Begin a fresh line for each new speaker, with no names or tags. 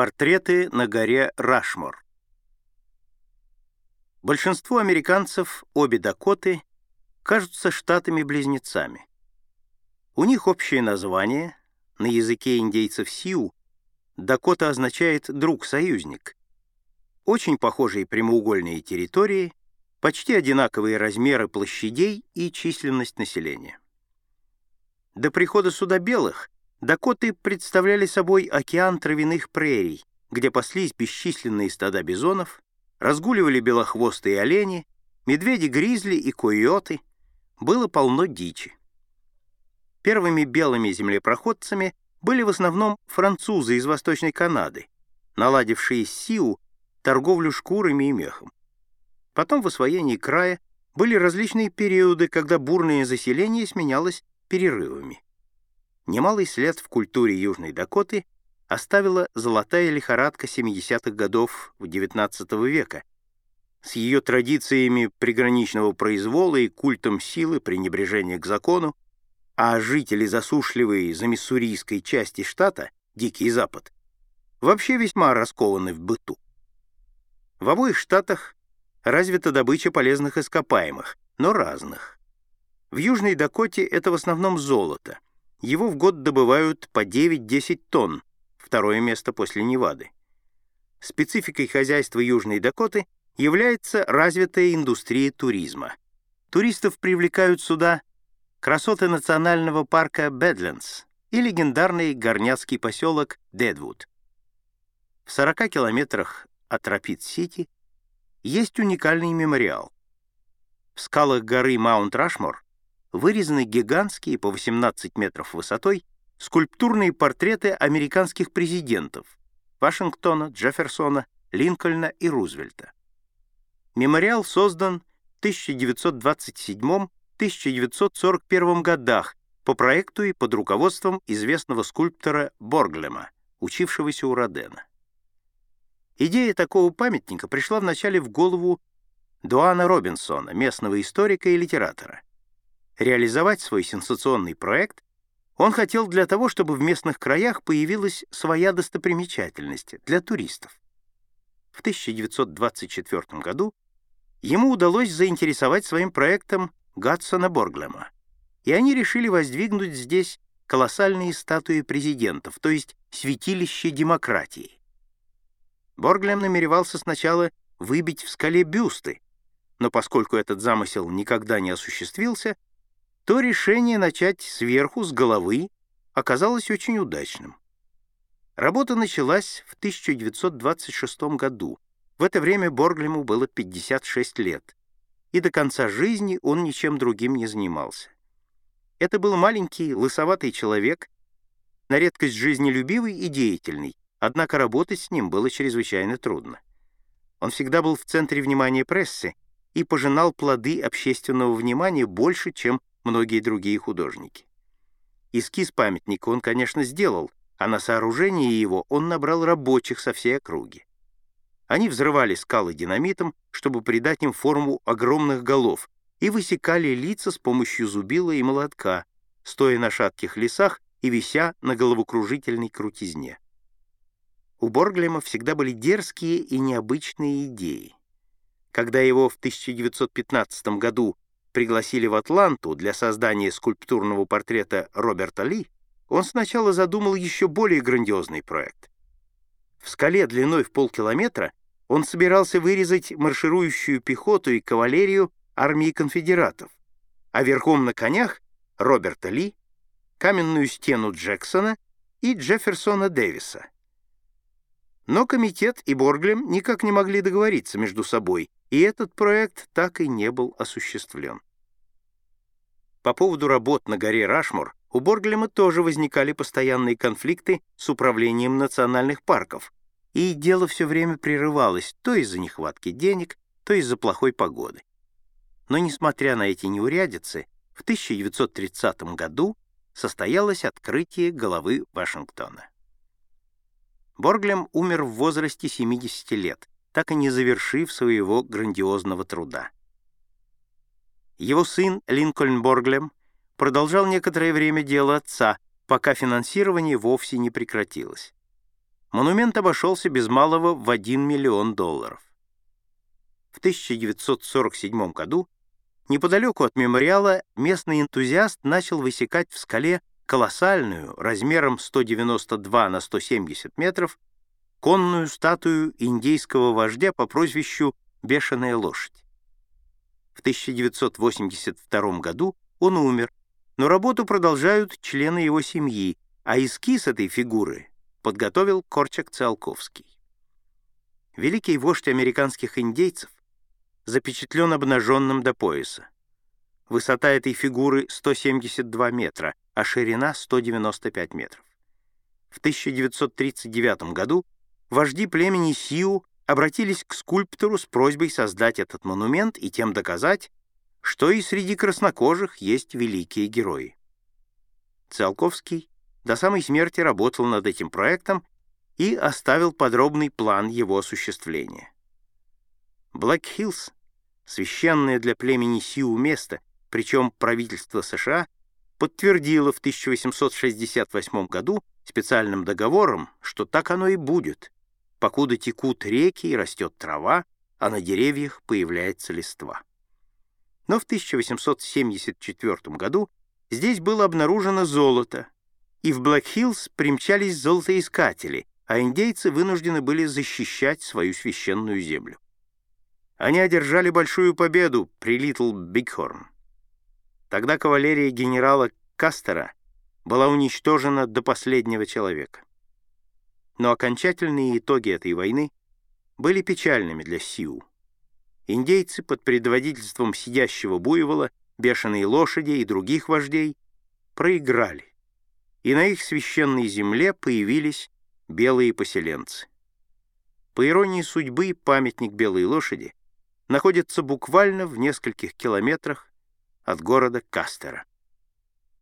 Портреты на горе Рашмор. Большинству американцев обе Дакоты кажутся штатами-близнецами. У них общее название, на языке индейцев Сиу Дакота означает «друг-союзник». Очень похожие прямоугольные территории, почти одинаковые размеры площадей и численность населения. До прихода суда белых Дакоты представляли собой океан травяных прерий, где паслись бесчисленные стада бизонов, разгуливали белохвостые олени, медведи-гризли и койоты, было полно дичи. Первыми белыми землепроходцами были в основном французы из Восточной Канады, наладившие с Сиу торговлю шкурами и мехом. Потом в освоении края были различные периоды, когда бурное заселение сменялось перерывами. Немалый след в культуре Южной Дакоты оставила золотая лихорадка 70-х годов XIX века с ее традициями приграничного произвола и культом силы, пренебрежения к закону, а жители засушливой замиссурийской части штата, Дикий Запад, вообще весьма раскованы в быту. В обоих штатах развита добыча полезных ископаемых, но разных. В Южной Дакоте это в основном золото — его в год добывают по 9-10 тонн, второе место после Невады. Спецификой хозяйства Южной Дакоты является развитая индустрия туризма. Туристов привлекают сюда красоты национального парка Бэдлендс и легендарный горняцкий поселок Дедвуд. В 40 километрах от Рапид-Сити есть уникальный мемориал. В скалах горы Маунт-Рашмор вырезаны гигантские по 18 метров высотой скульптурные портреты американских президентов Вашингтона, Джефферсона, Линкольна и Рузвельта. Мемориал создан в 1927-1941 годах по проекту и под руководством известного скульптора Борглема, учившегося у Родена. Идея такого памятника пришла вначале в голову Дуана Робинсона, местного историка и литератора реализовать свой сенсационный проект, он хотел для того, чтобы в местных краях появилась своя достопримечательность для туристов. В 1924 году ему удалось заинтересовать своим проектом Гатсона Борглема, и они решили воздвигнуть здесь колоссальные статуи президентов, то есть святилище демократии. Борглем намеревался сначала выбить в скале бюсты, но поскольку этот замысел никогда не осуществился, то решение начать сверху, с головы, оказалось очень удачным. Работа началась в 1926 году. В это время Борглему было 56 лет, и до конца жизни он ничем другим не занимался. Это был маленький, лысоватый человек, на редкость жизнелюбивый и деятельный, однако работать с ним было чрезвычайно трудно. Он всегда был в центре внимания прессы и пожинал плоды общественного внимания больше, чем многие другие художники. Эскиз памятника он, конечно, сделал, а на сооружение его он набрал рабочих со всей округи. Они взрывали скалы динамитом, чтобы придать им форму огромных голов, и высекали лица с помощью зубила и молотка, стоя на шатких лесах и вися на головокружительной крутизне. У Борглема всегда были дерзкие и необычные идеи. Когда его в 1915 году пригласили в Атланту для создания скульптурного портрета Роберта Ли, он сначала задумал еще более грандиозный проект. В скале длиной в полкилометра он собирался вырезать марширующую пехоту и кавалерию армии конфедератов, а верхом на конях Роберта Ли, каменную стену Джексона и Джефферсона Дэвиса. Но комитет и Борглем никак не могли договориться между собой, и этот проект так и не был осуществлен. По поводу работ на горе Рашмор у Борглема тоже возникали постоянные конфликты с управлением национальных парков, и дело все время прерывалось то из-за нехватки денег, то из-за плохой погоды. Но, несмотря на эти неурядицы, в 1930 году состоялось открытие головы Вашингтона. Борглем умер в возрасте 70 лет, так и не завершив своего грандиозного труда. Его сын Линкольн Борглем продолжал некоторое время дело отца, пока финансирование вовсе не прекратилось. монумент обошелся без малого в 1 миллион долларов. В 1947 году неподалеку от мемориала местный энтузиаст начал высекать в скале колоссальную, размером 192 на 170 метров, конную статую индейского вождя по прозвищу «Бешеная лошадь». В 1982 году он умер, но работу продолжают члены его семьи, а эскиз этой фигуры подготовил Корчак Циолковский. Великий вождь американских индейцев запечатлен обнаженным до пояса. Высота этой фигуры 172 метра, а ширина 195 метров. В 1939 году вожди племени Сиу обратились к скульптору с просьбой создать этот монумент и тем доказать, что и среди краснокожих есть великие герои. Циолковский до самой смерти работал над этим проектом и оставил подробный план его осуществления. Блэк-Хиллз — священное для племени Сиу место, причем правительство США подтвердило в 1868 году специальным договором, что так оно и будет, покуда текут реки и растет трава, а на деревьях появляется листва. Но в 1874 году здесь было обнаружено золото, и в Блэк-Хиллз примчались золотоискатели, а индейцы вынуждены были защищать свою священную землю. Они одержали большую победу при Литл Бигхорн. Тогда кавалерия генерала Кастера была уничтожена до последнего человека. Но окончательные итоги этой войны были печальными для Сиу. Индейцы под предводительством сидящего буйвола, бешеной лошади и других вождей проиграли, и на их священной земле появились белые поселенцы. По иронии судьбы, памятник белой лошади находится буквально в нескольких километрах от города Кастера.